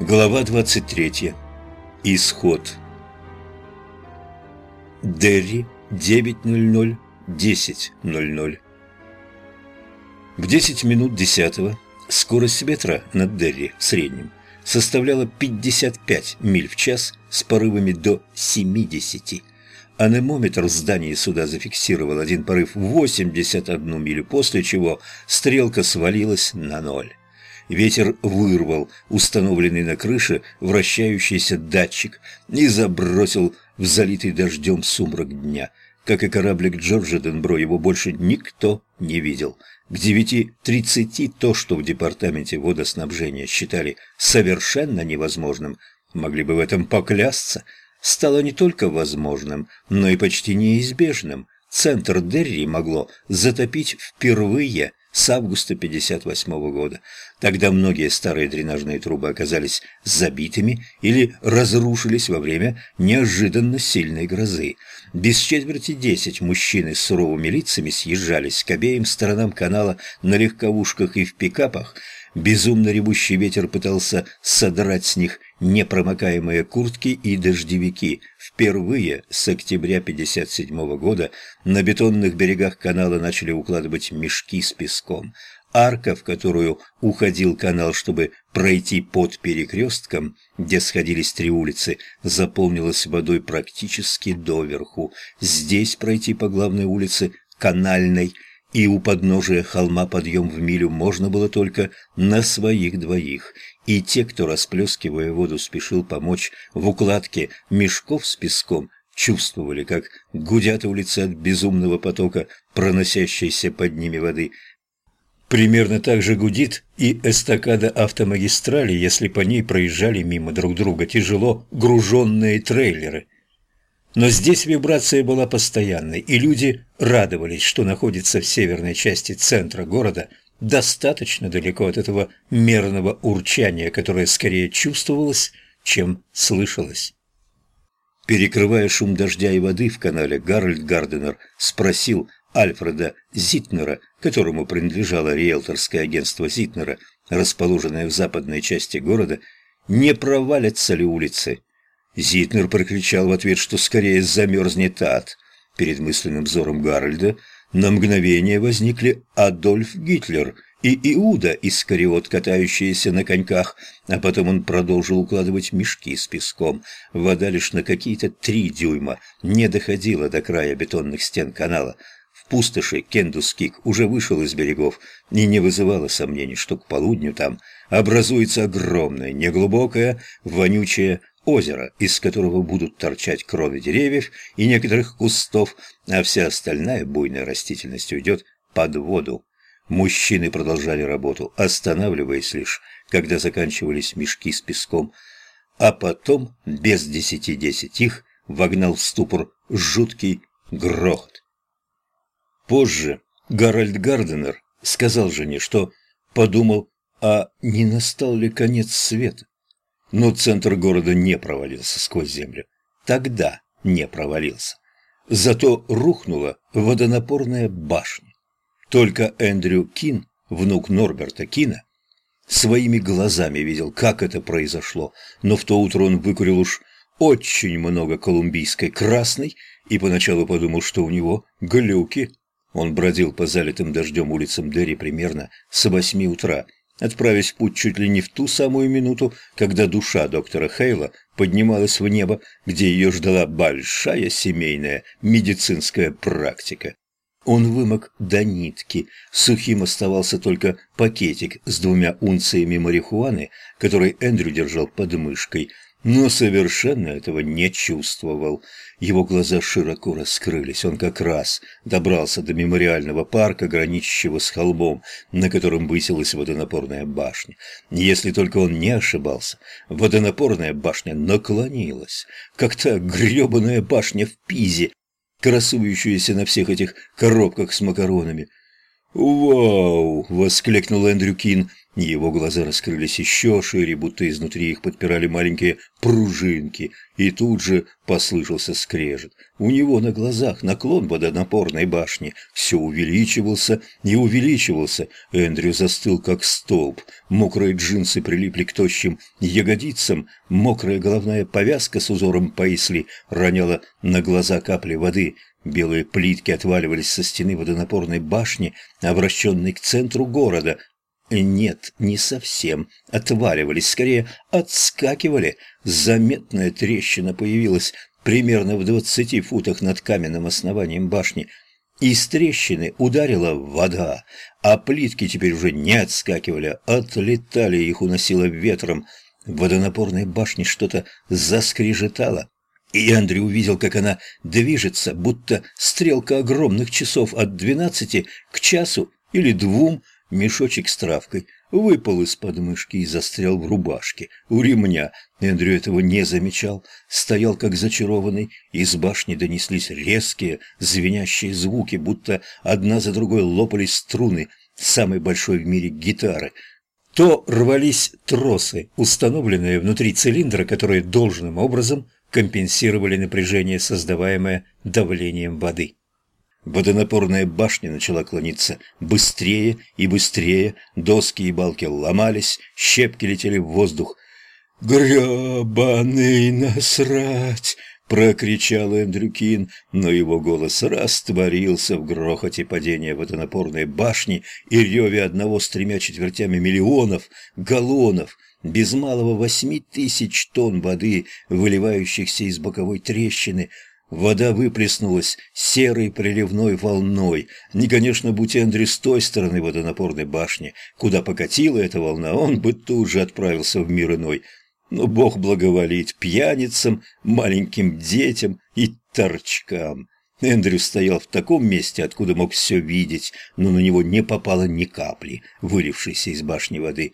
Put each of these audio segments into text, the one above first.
Глава 23. Исход. Дерри, 9.00, 10.00. В 10 минут 10 скорость ветра над Дерри в среднем составляла 55 миль в час с порывами до 70. Анемометр в здании суда зафиксировал один порыв 81 милю, после чего стрелка свалилась на ноль. Ветер вырвал установленный на крыше вращающийся датчик и забросил в залитый дождем сумрак дня. Как и кораблик Джорджа Денбро, его больше никто не видел. К девяти тридцати то, что в департаменте водоснабжения считали совершенно невозможным, могли бы в этом поклясться, стало не только возможным, но и почти неизбежным. Центр Дерри могло затопить впервые с августа 58 года. Тогда многие старые дренажные трубы оказались забитыми или разрушились во время неожиданно сильной грозы. Без четверти десять мужчины с суровыми лицами съезжались к обеим сторонам канала на легковушках и в пикапах. Безумно ревущий ветер пытался содрать с них непромокаемые куртки и дождевики. Впервые с октября 1957 года на бетонных берегах канала начали укладывать мешки с песком. Арка, в которую уходил канал, чтобы пройти под перекрестком, где сходились три улицы, заполнилась водой практически доверху. Здесь пройти по главной улице, канальной, и у подножия холма подъем в милю можно было только на своих двоих – и те, кто, расплескивая воду, спешил помочь в укладке мешков с песком, чувствовали, как гудят улицы от безумного потока, проносящейся под ними воды. Примерно так же гудит и эстакада автомагистрали, если по ней проезжали мимо друг друга тяжело груженные трейлеры. Но здесь вибрация была постоянной, и люди радовались, что находится в северной части центра города – достаточно далеко от этого мерного урчания, которое скорее чувствовалось, чем слышалось. Перекрывая шум дождя и воды в канале, Гарольд Гарденер спросил Альфреда Зитнера, которому принадлежало риэлторское агентство Зитнера, расположенное в западной части города, не провалятся ли улицы. Зитнер прокричал в ответ, что скорее замерзнет ад. Перед мысленным взором Гарольда на мгновение возникли Адольф Гитлер и Иуда Искариот, катающиеся на коньках, а потом он продолжил укладывать мешки с песком. Вода лишь на какие-то три дюйма не доходила до края бетонных стен канала. В пустоши Кендускик уже вышел из берегов, и не вызывало сомнений, что к полудню там образуется огромная, неглубокая, вонючая озеро, из которого будут торчать кроны деревьев и некоторых кустов, а вся остальная буйная растительность уйдет под воду. Мужчины продолжали работу, останавливаясь лишь, когда заканчивались мешки с песком, а потом, без десяти десять их, вогнал в ступор жуткий грохот. Позже Гарольд Гарденер сказал жене, что подумал, а не настал ли конец света. Но центр города не провалился сквозь землю. Тогда не провалился. Зато рухнула водонапорная башня. Только Эндрю Кин, внук Норберта Кина, своими глазами видел, как это произошло, но в то утро он выкурил уж очень много колумбийской красной и поначалу подумал, что у него глюки. Он бродил по залитым дождем улицам Дерри примерно с восьми утра – отправясь в путь чуть ли не в ту самую минуту, когда душа доктора Хейла поднималась в небо, где ее ждала большая семейная медицинская практика. Он вымок до нитки, сухим оставался только пакетик с двумя унциями марихуаны, который Эндрю держал под мышкой – но совершенно этого не чувствовал. Его глаза широко раскрылись. Он как раз добрался до мемориального парка, граничащего с холмом, на котором высилась водонапорная башня. Если только он не ошибался, водонапорная башня наклонилась, как та гребаная башня в Пизе, красующаяся на всех этих коробках с макаронами. «Вау!» — воскликнул Эндрю Кин. Его глаза раскрылись еще шире, будто изнутри их подпирали маленькие пружинки, и тут же послышался скрежет. У него на глазах наклон водонапорной башни все увеличивался и увеличивался. Эндрю застыл, как столб. Мокрые джинсы прилипли к тощим ягодицам, мокрая головная повязка с узором пейсли роняла на глаза капли воды. Белые плитки отваливались со стены водонапорной башни, обращенной к центру города – нет, не совсем. Отваливались, скорее отскакивали. Заметная трещина появилась примерно в двадцати футах над каменным основанием башни. Из трещины ударила вода, а плитки теперь уже не отскакивали, отлетали, их уносило ветром. В водонапорной башне что-то заскрежетало. И Андрей увидел, как она движется, будто стрелка огромных часов от двенадцати к часу или двум, Мешочек с травкой выпал из подмышки и застрял в рубашке. У ремня Эндрю этого не замечал. Стоял как зачарованный. Из башни донеслись резкие, звенящие звуки, будто одна за другой лопались струны самой большой в мире гитары. То рвались тросы, установленные внутри цилиндра, которые должным образом компенсировали напряжение, создаваемое давлением воды. Водонапорная башня начала клониться быстрее и быстрее, доски и балки ломались, щепки летели в воздух. «Гребаный насрать!» — прокричал Эндрюкин, но его голос растворился в грохоте падения водонапорной башни и реве одного с тремя четвертями миллионов галлонов, без малого восьми тысяч тонн воды, выливающихся из боковой трещины — Вода выплеснулась серой приливной волной. Не, конечно, будь Эндри с той стороны водонапорной башни, куда покатила эта волна, он бы тут же отправился в мир иной. Но Бог благоволит пьяницам, маленьким детям и торчкам. Эндрю стоял в таком месте, откуда мог все видеть, но на него не попало ни капли, вылившейся из башни воды.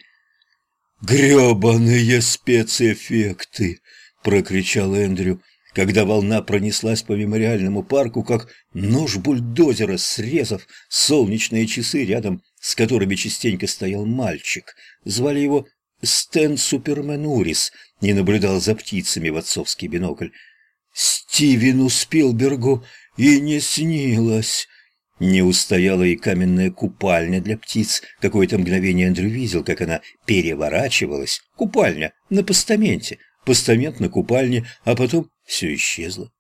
«Гребаные спецэффекты!» — прокричал Эндрю когда волна пронеслась по мемориальному парку, как нож бульдозера, срезав солнечные часы, рядом с которыми частенько стоял мальчик. Звали его Стэн Суперменурис и наблюдал за птицами в отцовский бинокль. Стивену Спилбергу и не снилось. Не устояла и каменная купальня для птиц. Какое-то мгновение Андрю видел, как она переворачивалась. Купальня на постаменте, постамент на купальне, а потом все исчезло.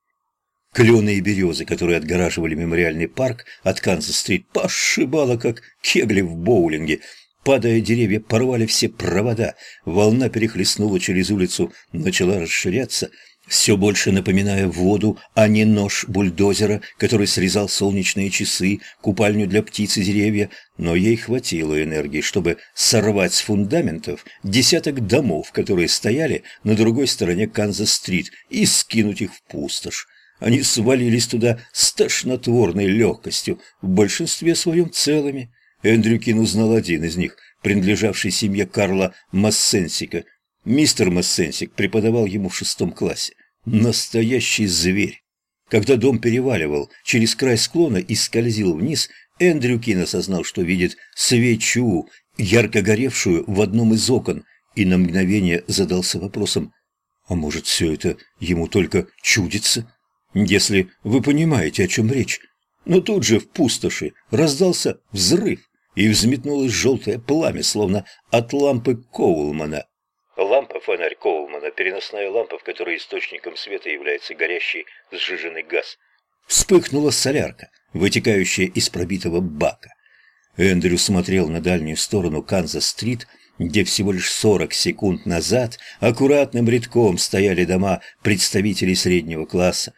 Клены и березы, которые отгораживали мемориальный парк от Канзас-стрит, пошибало, как кегли в боулинге. Падая деревья, порвали все провода. Волна перехлестнула через улицу, начала расширяться, все больше напоминая воду, а не нож бульдозера, который срезал солнечные часы, купальню для птиц и деревья, но ей хватило энергии, чтобы сорвать с фундаментов десяток домов, которые стояли на другой стороне Канзас-стрит, и скинуть их в пустошь. Они свалились туда с тошнотворной легкостью, в большинстве своем целыми. Эндрюкин узнал один из них, принадлежавший семье Карла Массенсика – Мистер Массенсик преподавал ему в шестом классе. Настоящий зверь. Когда дом переваливал через край склона и скользил вниз, Эндрю Кин осознал, что видит свечу, ярко горевшую в одном из окон, и на мгновение задался вопросом, а может, все это ему только чудится? Если вы понимаете, о чем речь. Но тут же в пустоши раздался взрыв, и взметнулось желтое пламя, словно от лампы Коулмана. Фонарь Коулмана, переносная лампа, в которой источником света является горящий сжиженный газ. Вспыхнула солярка, вытекающая из пробитого бака. Эндрю смотрел на дальнюю сторону Канзас-стрит, где всего лишь сорок секунд назад аккуратным рядком стояли дома представителей среднего класса.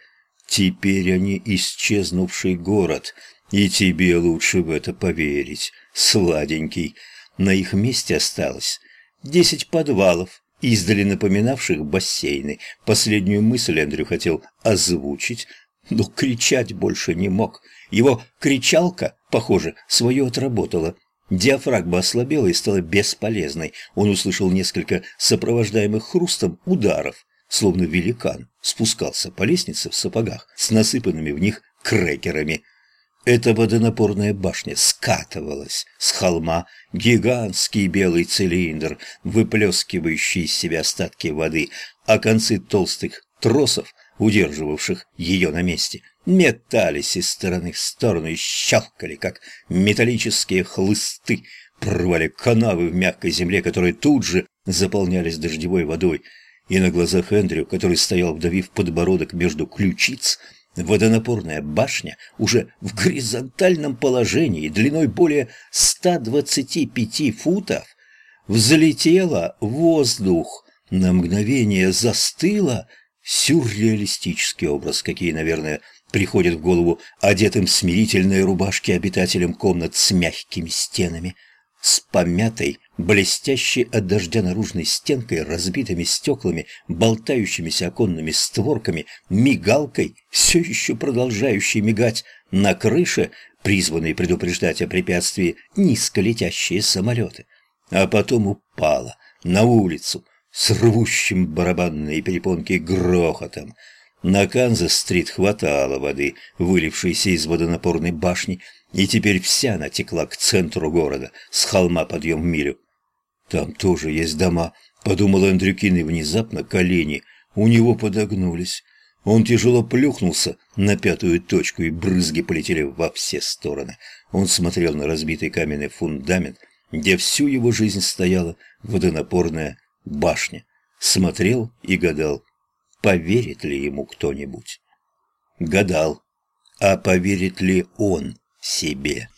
Теперь они исчезнувший город, и тебе лучше в это поверить, сладенький. На их месте осталось Десять подвалов, издали напоминавших бассейны. Последнюю мысль Эндрю хотел озвучить, но кричать больше не мог. Его кричалка, похоже, свое отработала. Диафрагма ослабела и стала бесполезной. Он услышал несколько сопровождаемых хрустом ударов, словно великан спускался по лестнице в сапогах с насыпанными в них крекерами. Эта водонапорная башня скатывалась с холма, гигантский белый цилиндр, выплескивающий из себя остатки воды, а концы толстых тросов, удерживавших ее на месте, метались из стороны в сторону и щелкали, как металлические хлысты, прорвали канавы в мягкой земле, которые тут же заполнялись дождевой водой, и на глазах Эндрю, который стоял, вдавив подбородок между ключиц, Водонапорная башня уже в горизонтальном положении длиной более 125 футов взлетела в воздух, на мгновение застыла. Сюрреалистический образ, какие, наверное, приходят в голову одетым в смирительные рубашки обитателям комнат с мягкими стенами – с помятой, блестящей от дождя наружной стенкой, разбитыми стеклами, болтающимися оконными створками, мигалкой, все еще продолжающей мигать, на крыше, призванные предупреждать о препятствии низколетящие самолеты. А потом упала на улицу с рвущим барабанные перепонки грохотом. На Канзас-стрит хватало воды, вылившейся из водонапорной башни, и теперь вся она текла к центру города, с холма подъем в милю. «Там тоже есть дома», — подумал Андрюкин, и внезапно колени у него подогнулись. Он тяжело плюхнулся на пятую точку, и брызги полетели во все стороны. Он смотрел на разбитый каменный фундамент, где всю его жизнь стояла водонапорная башня. Смотрел и гадал, поверит ли ему кто-нибудь. Гадал, а поверит ли он себе.